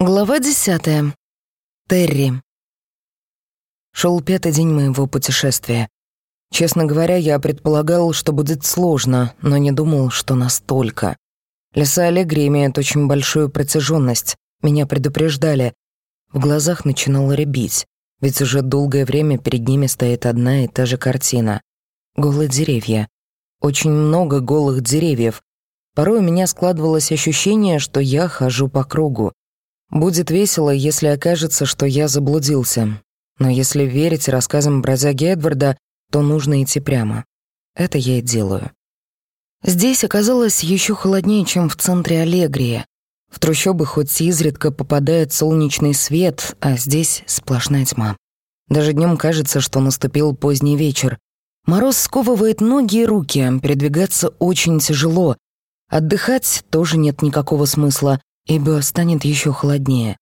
Глава десятая. Терри. Шел пятый день моего путешествия. Честно говоря, я предполагал, что будет сложно, но не думал, что настолько. Леса Аллегри имеют очень большую протяженность. Меня предупреждали. В глазах начинало рябить, ведь уже долгое время перед ними стоит одна и та же картина. Голые деревья. Очень много голых деревьев. Порой у меня складывалось ощущение, что я хожу по кругу. Будет весело, если окажется, что я заблудился. Но если верить рассказам бродяги Эдварда, то нужно идти прямо. Это я и делаю. Здесь оказалось еще холоднее, чем в центре Аллегрии. В трущобы хоть изредка попадает солнечный свет, а здесь сплошная тьма. Даже днем кажется, что наступил поздний вечер. Мороз сковывает ноги и руки, передвигаться очень тяжело. Отдыхать тоже нет никакого смысла, ибо станет еще холоднее.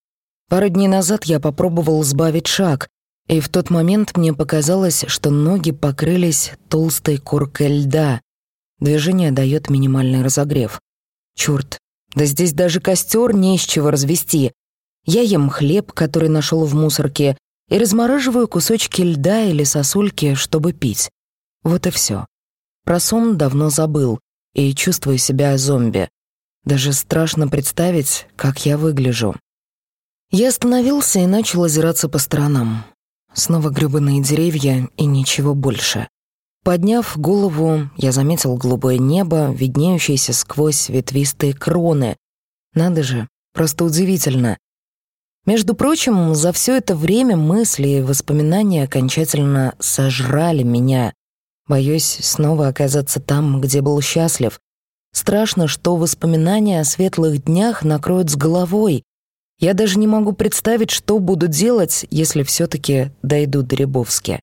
Пару дней назад я попробовал сбавить шаг, и в тот момент мне показалось, что ноги покрылись толстой коркой льда. Движение дает минимальный разогрев. Черт, да здесь даже костер не из чего развести. Я ем хлеб, который нашел в мусорке, и размораживаю кусочки льда или сосульки, чтобы пить. Вот и все. Про сон давно забыл и чувствую себя зомби. Даже страшно представить, как я выгляжу. Я остановился и начал озираться по сторонам. Снова грёбаные деревья и ничего больше. Подняв голову, я заметил голубое небо, виднеющееся сквозь ветвистые кроны. Надо же, просто удивительно. Между прочим, за все это время мысли и воспоминания окончательно сожрали меня. Боюсь снова оказаться там, где был счастлив, Страшно, что воспоминания о светлых днях накроют с головой. Я даже не могу представить, что буду делать, если все таки дойду до Рябовски.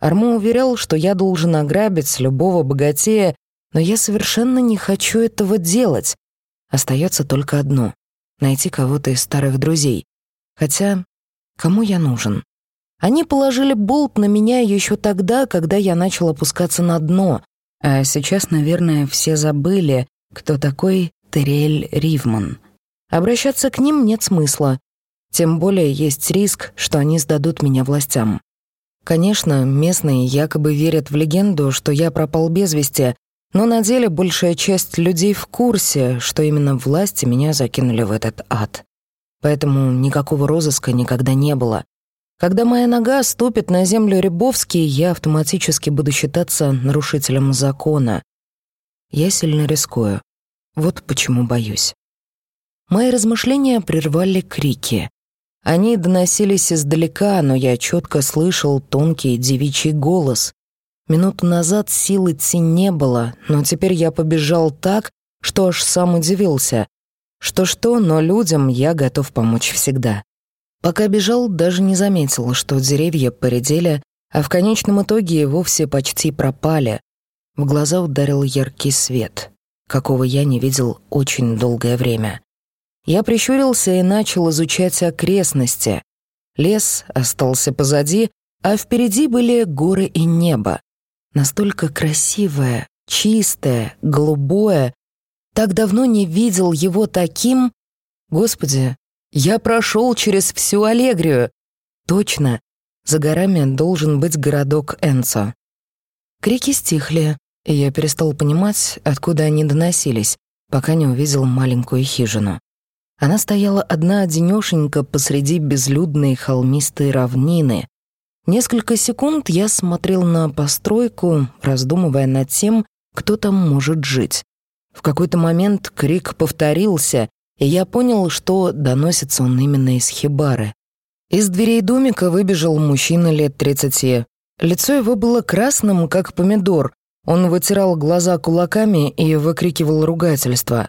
Армо уверял, что я должен ограбить любого богатея, но я совершенно не хочу этого делать. Остается только одно — найти кого-то из старых друзей. Хотя, кому я нужен? Они положили болт на меня еще тогда, когда я начал опускаться на дно, а сейчас, наверное, все забыли, кто такой Терриэль Ривман. Обращаться к ним нет смысла. Тем более есть риск, что они сдадут меня властям. Конечно, местные якобы верят в легенду, что я пропал без вести, но на деле большая часть людей в курсе, что именно власти меня закинули в этот ад. Поэтому никакого розыска никогда не было. Когда моя нога ступит на землю Рябовски, я автоматически буду считаться нарушителем закона. Я сильно рискую. Вот почему боюсь. Мои размышления прервали крики. Они доносились издалека, но я четко слышал тонкий девичий голос. Минуту назад сил идти не было, но теперь я побежал так, что аж сам удивился. Что-что, но людям я готов помочь всегда. Пока бежал, даже не заметил, что деревья поредели, а в конечном итоге вовсе почти пропали. В глаза ударил яркий свет, какого я не видел очень долгое время. Я прищурился и начал изучать окрестности. Лес остался позади, а впереди были горы и небо. Настолько красивое, чистое, голубое. Так давно не видел его таким. Господи, я прошел через всю Аллегрию. Точно, за горами должен быть городок Энцо. Крики стихли, и я перестал понимать, откуда они доносились, пока не увидел маленькую хижину. Она стояла одна-одинёшенька посреди безлюдной холмистой равнины. Несколько секунд я смотрел на постройку, раздумывая над тем, кто там может жить. В какой-то момент крик повторился, и я понял, что доносится он именно из хибары. Из дверей домика выбежал мужчина лет тридцати. Лицо его было красным, как помидор. Он вытирал глаза кулаками и выкрикивал ругательства.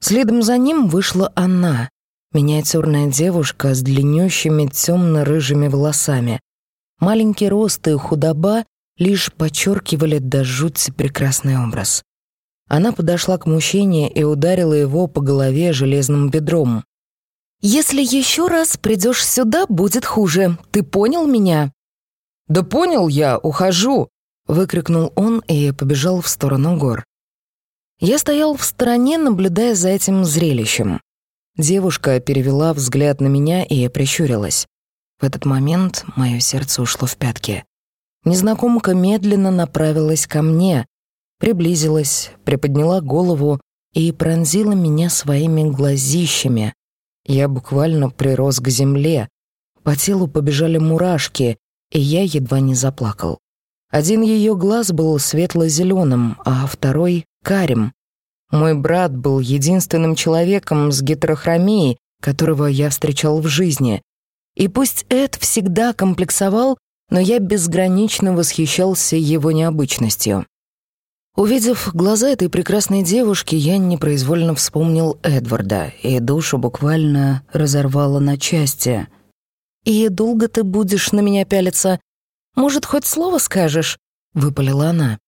Следом за ним вышла она, миниатюрная девушка с длиннющими темно-рыжими волосами. Маленький рост и худоба лишь подчеркивали до жути прекрасный образ. Она подошла к мужчине и ударила его по голове железным бедром. «Если еще раз придешь сюда, будет хуже. Ты понял меня?» «Да понял я, ухожу!» — выкрикнул он и побежал в сторону гор. Я стоял в стороне, наблюдая за этим зрелищем. Девушка перевела взгляд на меня и прищурилась. В этот момент мое сердце ушло в пятки. Незнакомка медленно направилась ко мне, приблизилась, приподняла голову и пронзила меня своими глазищами. Я буквально прирос к земле. По телу побежали мурашки, и я едва не заплакал. Один ее глаз был светло-зеленым, а второй — карим. Мой брат был единственным человеком с гетерохромией, которого я встречал в жизни. И пусть Эд всегда комплексовал, но я безгранично восхищался его необычностью. Увидев глаза этой прекрасной девушки, я непроизвольно вспомнил Эдварда, и душу буквально разорвало на части. «И долго ты будешь на меня пялиться?» Может, хоть слово скажешь?» — выпалила она.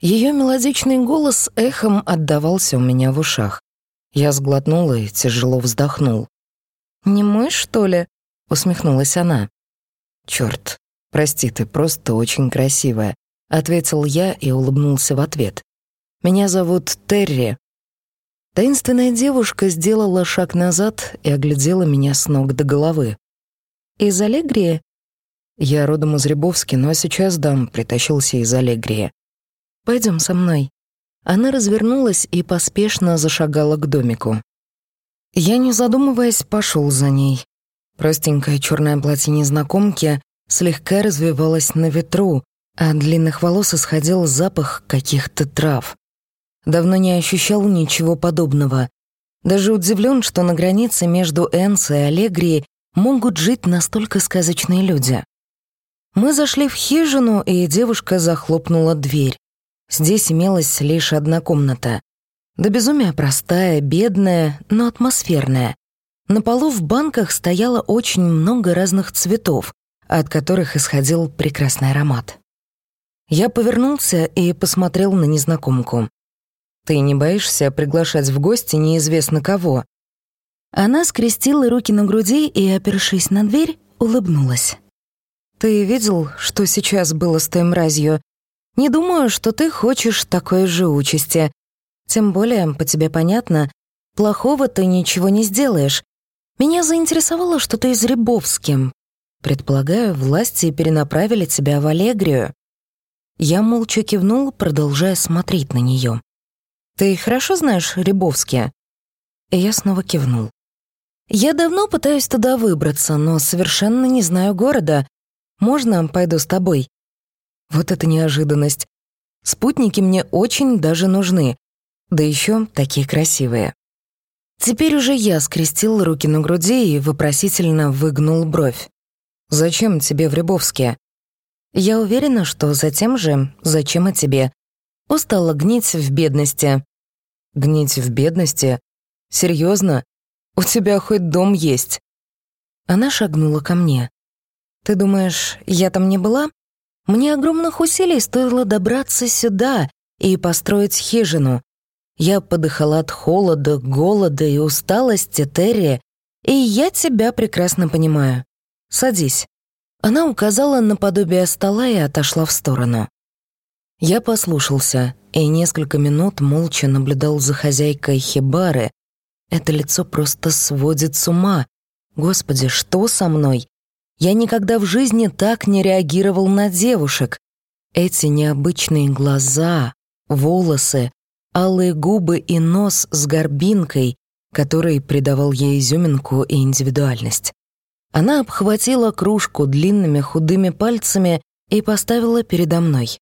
Ее мелодичный голос эхом отдавался у меня в ушах. Я сглотнула и тяжело вздохнул. «Не мой, что ли?» — усмехнулась она. «Чёрт, прости, ты просто очень красивая», — ответил я и улыбнулся в ответ. «Меня зовут Терри». Таинственная девушка сделала шаг назад и оглядела меня с ног до головы. «Из Аллегрии?» Я родом из Рябовски, но сейчас дам притащился из Аллегрии. Пойдем со мной». Она развернулась и поспешно зашагала к домику. Я, не задумываясь, пошел за ней. Простенькое черное платье незнакомки слегка развивалось на ветру, а от длинных волос исходил запах каких-то трав. Давно не ощущал ничего подобного. Даже удивлен, что на границе между Энс и Аллегрией могут жить настолько сказочные люди. Мы зашли в хижину, и девушка захлопнула дверь. Здесь имелась лишь одна комната. До безумия простая, бедная, но атмосферная. На полу в банках стояло очень много разных цветов, от которых исходил прекрасный аромат. Я повернулся и посмотрел на незнакомку. «Ты не боишься приглашать в гости неизвестно кого?» Она скрестила руки на груди и, опершись на дверь, улыбнулась. Ты видел, что сейчас было с той мразью? Не думаю, что ты хочешь такой же участи. Тем более, по тебе понятно, плохого ты ничего не сделаешь. Меня заинтересовало, что ты из Рябовски. Предполагаю, власти перенаправили тебя в Аллегрию. Я молча кивнул, продолжая смотреть на нее. «Ты хорошо знаешь Рябовски?» И я снова кивнул. «Я давно пытаюсь туда выбраться, но совершенно не знаю города. Можно пойду с тобой?» Вот это неожиданность. Спутники мне очень даже нужны. Да еще такие красивые. Теперь уже я скрестил руки на груди и вопросительно выгнул бровь. «Зачем тебе в Рябовске?» «Я уверена, что за тем же, зачем и тебе. Устала гнить в бедности». «Гнить в бедности? Серьезно? У тебя хоть дом есть?» Она шагнула ко мне. Ты думаешь, я там не была? Мне огромных усилий стоило добраться сюда и построить хижину. Я подыхала от холода, голода и усталости, Терри, и я тебя прекрасно понимаю. Садись». Она указала на подобие стола и отошла в сторону. Я послушался и несколько минут молча наблюдал за хозяйкой хибары. Это лицо просто сводит с ума. Господи, что со мной? Я никогда в жизни так не реагировал на девушек. Эти необычные глаза, волосы, алые губы и нос с горбинкой, который придавал ей изюминку и индивидуальность. Она обхватила кружку длинными худыми пальцами и поставила передо мной.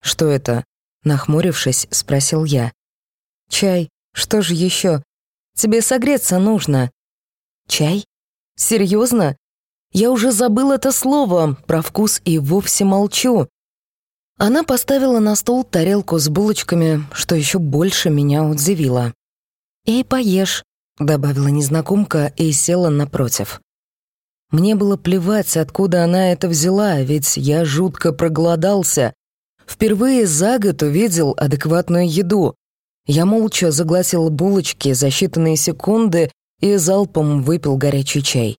«Что это?» — нахмурившись, спросил я. «Чай. Что же еще? Тебе согреться нужно». «Чай? Серьезно? Я уже забыл это слово, про вкус и вовсе молчу. Она поставила на стол тарелку с булочками, что еще больше меня удивило. «И поешь», — добавила незнакомка и села напротив. Мне было плевать, откуда она это взяла, ведь я жутко проголодался. Впервые за год увидел адекватную еду. Я молча заглотил булочки за считанные секунды и залпом выпил горячий чай.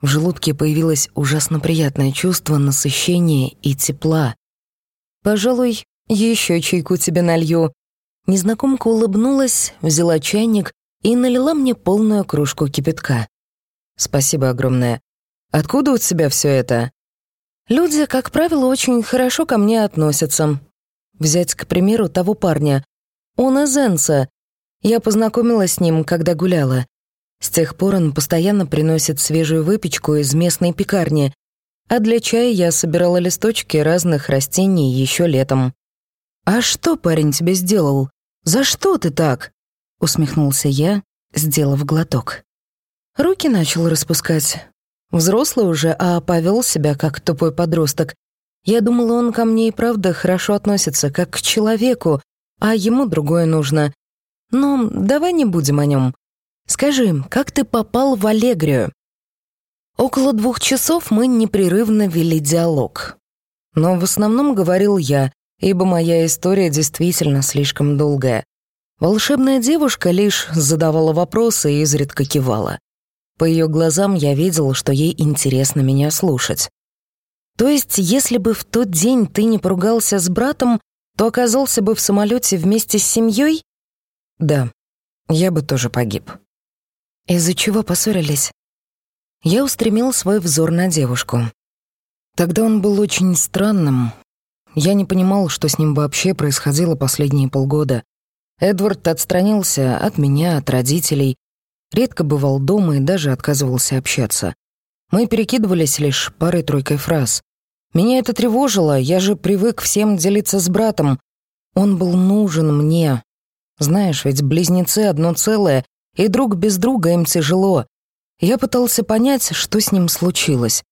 В желудке появилось ужасно приятное чувство насыщения и тепла. «Пожалуй, еще чайку тебе налью». Незнакомка улыбнулась, взяла чайник и налила мне полную кружку кипятка. «Спасибо огромное. Откуда у тебя все это?» «Люди, как правило, очень хорошо ко мне относятся. Взять, к примеру, того парня. Он из Энса. Я познакомилась с ним, когда гуляла. С тех пор он постоянно приносит свежую выпечку из местной пекарни, а для чая я собирала листочки разных растений еще летом. «А что парень тебе сделал? За что ты так?» — усмехнулся я, сделав глоток. Руки начал распускать. Взрослый уже, а повел себя как тупой подросток. Я думала, он ко мне и правда хорошо относится, как к человеку, а ему другое нужно. Но давай не будем о нем. Скажи, как ты попал в Аллегрию?» Около двух часов мы непрерывно вели диалог. Но в основном говорил я, ибо моя история действительно слишком долгая. Волшебная девушка лишь задавала вопросы и изредка кивала. По ее глазам я видел, что ей интересно меня слушать. То есть, если бы в тот день ты не поругался с братом, то оказался бы в самолете вместе с семьей? Да, я бы тоже погиб. Из-за чего поссорились? Я устремил свой взор на девушку. Тогда он был очень странным. Я не понимал, что с ним вообще происходило последние полгода. Эдвард отстранился от меня, от родителей, редко бывал дома и даже отказывался общаться. Мы перекидывались лишь парой-тройкой фраз. Меня это тревожило, я же привык всем делиться с братом. Он был нужен мне. Знаешь, ведь близнецы одно целое, и друг без друга им тяжело. Я пытался понять, что с ним случилось.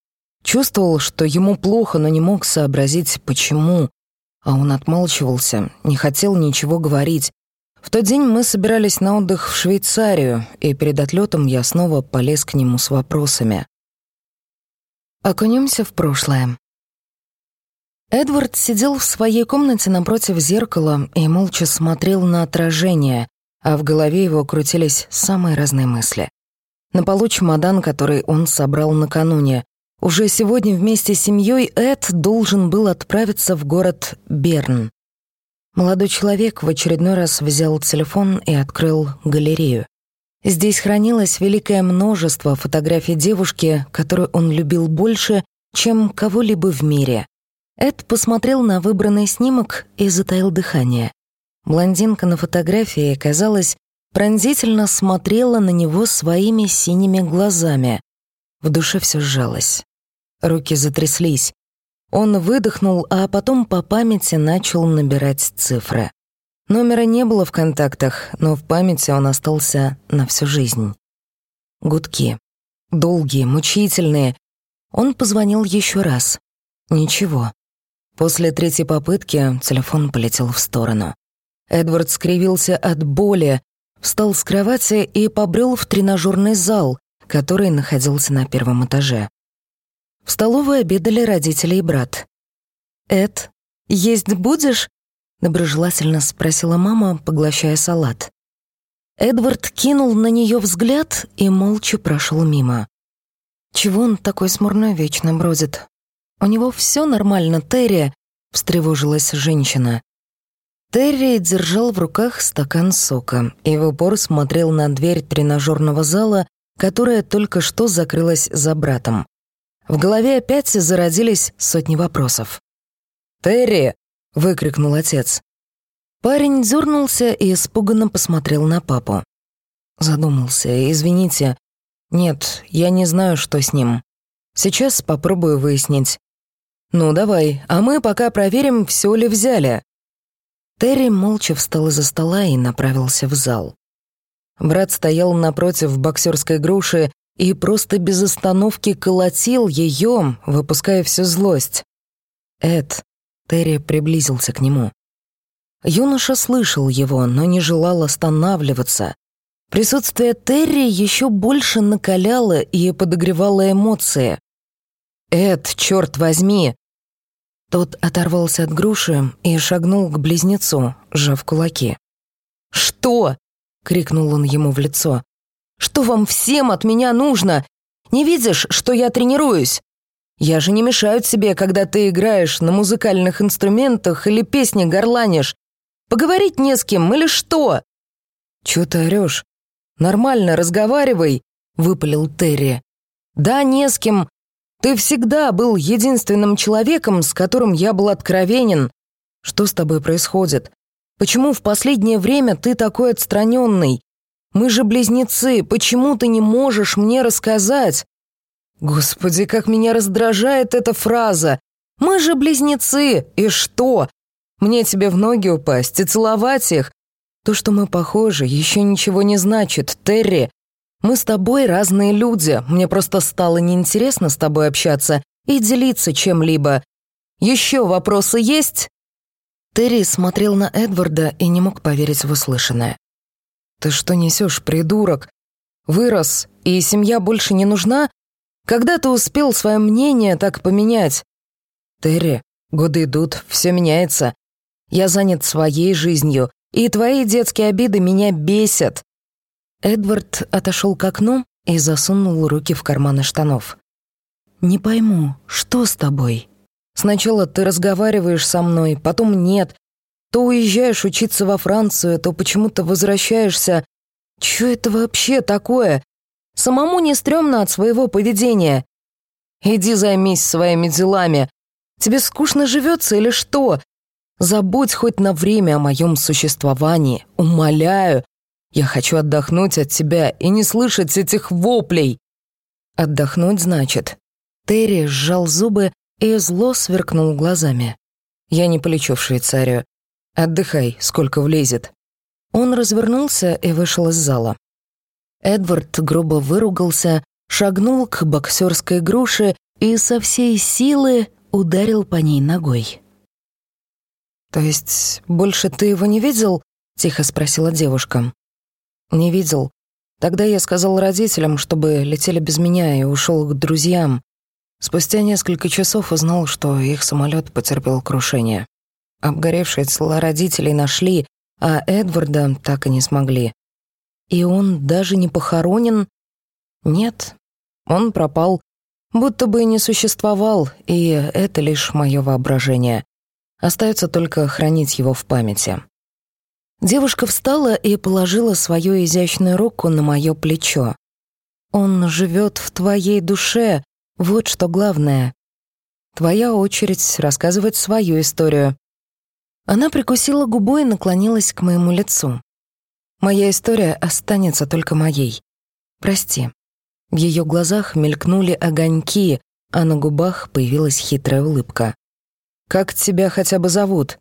Чувствовал, что ему плохо, но не мог сообразить, почему. А он отмалчивался, не хотел ничего говорить. В тот день мы собирались на отдых в Швейцарию, и перед отлетом я снова полез к нему с вопросами. Окунемся в прошлое. Эдвард сидел в своей комнате напротив зеркала и молча смотрел на отражение, а в голове его крутились самые разные мысли. На полу чемодан, который он собрал накануне. Уже сегодня вместе с семьей Эд должен был отправиться в город Берн. Молодой человек в очередной раз взял телефон и открыл галерею. Здесь хранилось великое множество фотографий девушки, которую он любил больше, чем кого-либо в мире. Эд посмотрел на выбранный снимок и затаил дыхание. Блондинка на фотографии, казалось, пронзительно смотрела на него своими синими глазами. В душе все сжалось. Руки затряслись. Он выдохнул, а потом по памяти начал набирать цифры. Номера не было в контактах, но в памяти он остался на всю жизнь. Гудки. Долгие, мучительные. Он позвонил еще раз. Ничего. После третьей попытки телефон полетел в сторону. Эдвард скривился от боли, встал с кровати и побрел в тренажерный зал, который находился на первом этаже. В столовой обедали родители и брат. «Эд, есть будешь?» — доброжелательно спросила мама, поглощая салат. Эдвард кинул на нее взгляд и молча прошел мимо. Чего он такой смурной вечно бродит? У него все нормально, Терри, встревожилась женщина. Терри держал в руках стакан сока и в упор смотрел на дверь тренажерного зала, которая только что закрылась за братом. В голове опять зародились сотни вопросов. «Терри!» — выкрикнул отец. Парень дернулся и испуганно посмотрел на папу. Задумался. «Извините. Нет, я не знаю, что с ним. Сейчас попробую выяснить. Ну, давай, а мы пока проверим, все ли взяли». Терри молча встал из-за стола и направился в зал. Брат стоял напротив боксерской груши и просто без остановки колотил ее, выпуская всю злость. Эд, Терри приблизился к нему. Юноша слышал его, но не желал останавливаться. Присутствие Терри еще больше накаляло и подогревало эмоции. «Эд, черт возьми!» Тот оторвался от груши и шагнул к близнецу, сжав кулаки. «Что?» — крикнул он ему в лицо. «Что вам всем от меня нужно? Не видишь, что я тренируюсь? Я же не мешаю тебе, когда ты играешь на музыкальных инструментах или песни горланишь. Поговорить не с кем или что?» «Чё ты орёшь? Нормально разговаривай», — выпалил Терри. «Да, не с кем. Ты всегда был единственным человеком, с которым я был откровенен. Что с тобой происходит? Почему в последнее время ты такой отстраненный? Мы же близнецы, почему ты не можешь мне рассказать?» Господи, как меня раздражает эта фраза. «Мы же близнецы, и что? Мне тебе в ноги упасть и целовать их? То, что мы похожи, еще ничего не значит, Терри. Мы с тобой разные люди, мне просто стало неинтересно с тобой общаться и делиться чем-либо. Еще вопросы есть?» Терри смотрел на Эдварда и не мог поверить в услышанное. «Ты что несешь, придурок? Вырос, и семья больше не нужна? Когда ты успел свое мнение так поменять? Терри, годы идут, все меняется. Я занят своей жизнью, и твои детские обиды меня бесят. Эдвард отошел к окну и засунул руки в карманы штанов. «Не пойму, что с тобой? Сначала ты разговариваешь со мной, потом нет. То уезжаешь учиться во Францию, то почему-то возвращаешься. Чё это вообще такое? Самому не стрёмно от своего поведения. Иди займись своими делами. Тебе скучно живется или что? Забудь хоть на время о моем существовании. Умоляю. Я хочу отдохнуть от тебя и не слышать этих воплей. Отдохнуть значит. Терри сжал зубы и зло сверкнул глазами. Я не полечу в Швейцарию. Отдыхай, сколько влезет. Он развернулся и вышел из зала. Эдвард грубо выругался, шагнул к боксерской груше и со всей силы ударил по ней ногой. «То есть больше ты его не видел?» — тихо спросила девушка. «Не видел. Тогда я сказал родителям, чтобы летели без меня и ушел к друзьям. Спустя несколько часов узнал, что их самолет потерпел крушение. Обгоревшие тела родителей нашли, а Эдварда так и не смогли. И он даже не похоронен? Нет, он пропал, будто бы и не существовал, и это лишь мое воображение. Остается только хранить его в памяти. Девушка встала и положила свою изящную руку на мое плечо. «Он живет в твоей душе, вот что главное. Твоя очередь рассказывать свою историю». Она прикусила губу и наклонилась к моему лицу. Моя история останется только моей. Прости». В ее глазах мелькнули огоньки, а на губах появилась хитрая улыбка. «Как тебя хотя бы зовут?»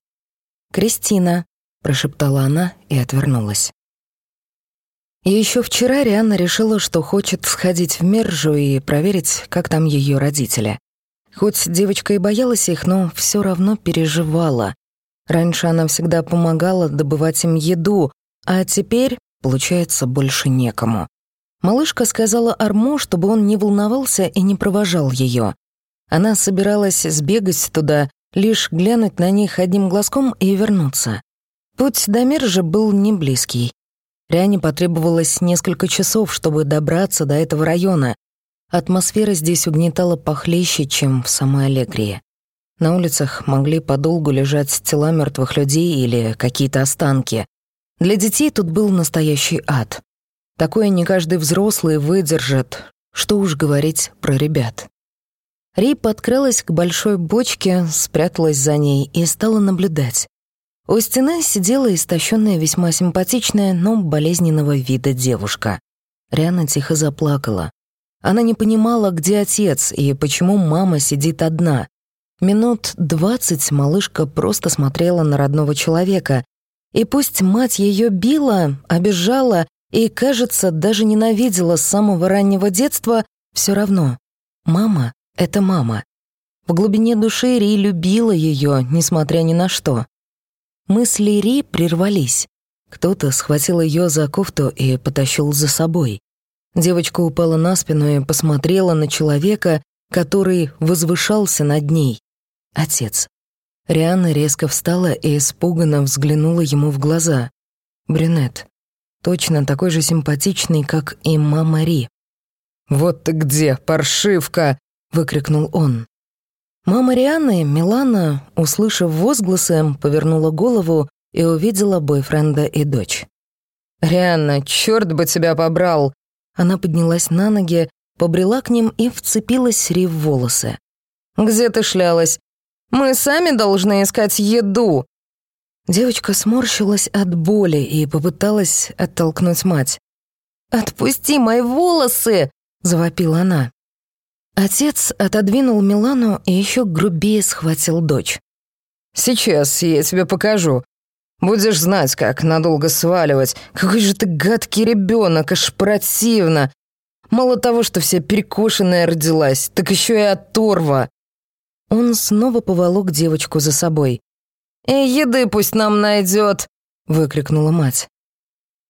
«Кристина», — прошептала она и отвернулась. еще вчера Рианна решила, что хочет сходить в Мержу и проверить, как там ее родители. Хоть девочка и боялась их, но все равно переживала. Раньше она всегда помогала добывать им еду, а теперь, получается, больше некому. Малышка сказала Армо, чтобы он не волновался и не провожал ее. Она собиралась сбегать туда, лишь глянуть на них одним глазком и вернуться. Путь до Мержа был не близкий. Ряне потребовалось несколько часов, чтобы добраться до этого района. Атмосфера здесь угнетала похлеще, чем в самой Аллегрии. На улицах могли подолгу лежать тела мертвых людей или какие-то останки. Для детей тут был настоящий ад. Такое не каждый взрослый выдержит, что уж говорить про ребят. Ри подкралась к большой бочке, спряталась за ней и стала наблюдать. У стены сидела истощенная, весьма симпатичная, но болезненного вида девушка. Риана тихо заплакала. Она не понимала, где отец и почему мама сидит одна. Минут двадцать малышка просто смотрела на родного человека, и пусть мать ее била, обижала и, кажется, даже ненавидела с самого раннего детства, все равно. Мама — это мама. В глубине души Ри любила ее, несмотря ни на что. Мысли Ри прервались. Кто-то схватил ее за кофту и потащил за собой. Девочка упала на спину и посмотрела на человека, который возвышался над ней. Отец. Риана резко встала и испуганно взглянула ему в глаза. Брюнет. Точно такой же симпатичный, как и мама Ри. «Вот ты где, паршивка!» — выкрикнул он. Мама Рианы, Милана, услышав возгласы, повернула голову и увидела бойфренда и дочь. «Рианна, черт бы тебя побрал!» Она поднялась на ноги, побрела к ним и вцепилась Ри в волосы. «Где ты шлялась? Мы сами должны искать еду!» Девочка сморщилась от боли и попыталась оттолкнуть мать. «Отпусти мои волосы!» — завопила она. Отец отодвинул Милану и еще грубее схватил дочь. «Сейчас я тебе покажу. Будешь знать, как надолго сваливать. Какой же ты гадкий ребенок, аж противно. Мало того, что вся перекошенная родилась, так еще и оторва. Он снова поволок девочку за собой. «И еды пусть нам найдет!» — выкрикнула мать.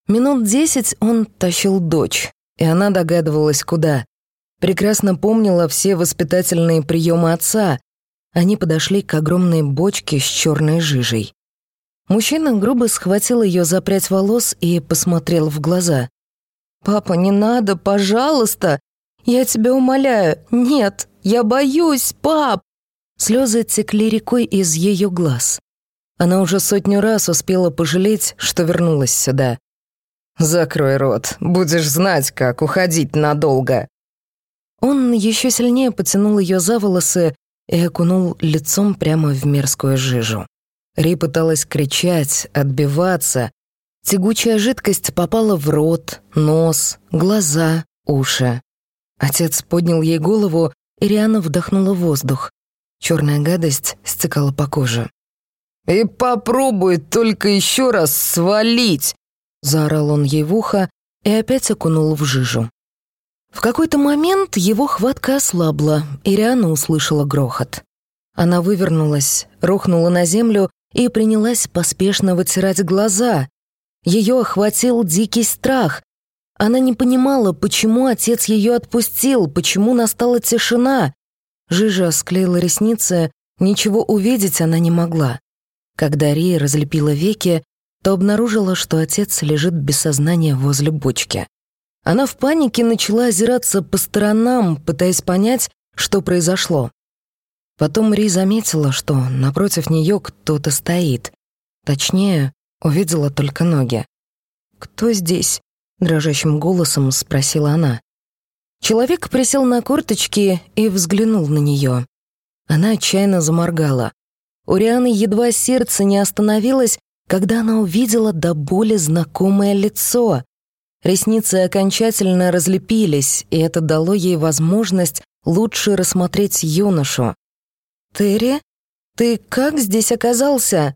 Минут десять он тащил дочь, и она догадывалась, куда. Прекрасно помнила все воспитательные приемы отца. Они подошли к огромной бочке с черной жижей. Мужчина грубо схватил ее за прядь волос и посмотрел в глаза. «Папа, не надо, пожалуйста! Я тебя умоляю! Нет, я боюсь, пап!» Слезы текли рекой из ее глаз. Она уже сотню раз успела пожалеть, что вернулась сюда. «Закрой рот, будешь знать, как уходить надолго!» Он еще сильнее потянул ее за волосы и окунул лицом прямо в мерзкую жижу. Ри пыталась кричать, отбиваться. Тягучая жидкость попала в рот, нос, глаза, уши. Отец поднял ей голову, и Риана вдохнула воздух. Черная гадость стекала по коже. «И попробуй только еще раз свалить!» Заорал он ей в ухо и опять окунул в жижу. В какой-то момент его хватка ослабла, и Риана услышала грохот. Она вывернулась, рухнула на землю и принялась поспешно вытирать глаза. Ее охватил дикий страх. Она не понимала, почему отец ее отпустил, почему настала тишина. Жижа склеила ресницы, ничего увидеть она не могла. Когда Рия разлепила веки, то обнаружила, что отец лежит без сознания возле бочки. Она в панике начала озираться по сторонам, пытаясь понять, что произошло. Потом Ри заметила, что напротив нее кто-то стоит. Точнее, увидела только ноги. «Кто здесь?» — дрожащим голосом спросила она. Человек присел на корточки и взглянул на нее. Она отчаянно заморгала. У Рианы едва сердце не остановилось, когда она увидела до боли знакомое лицо. Ресницы окончательно разлепились, и это дало ей возможность лучше рассмотреть юношу. «Терри, ты как здесь оказался?»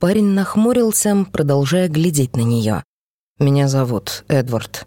Парень нахмурился, продолжая глядеть на нее. «Меня зовут Эдвард»,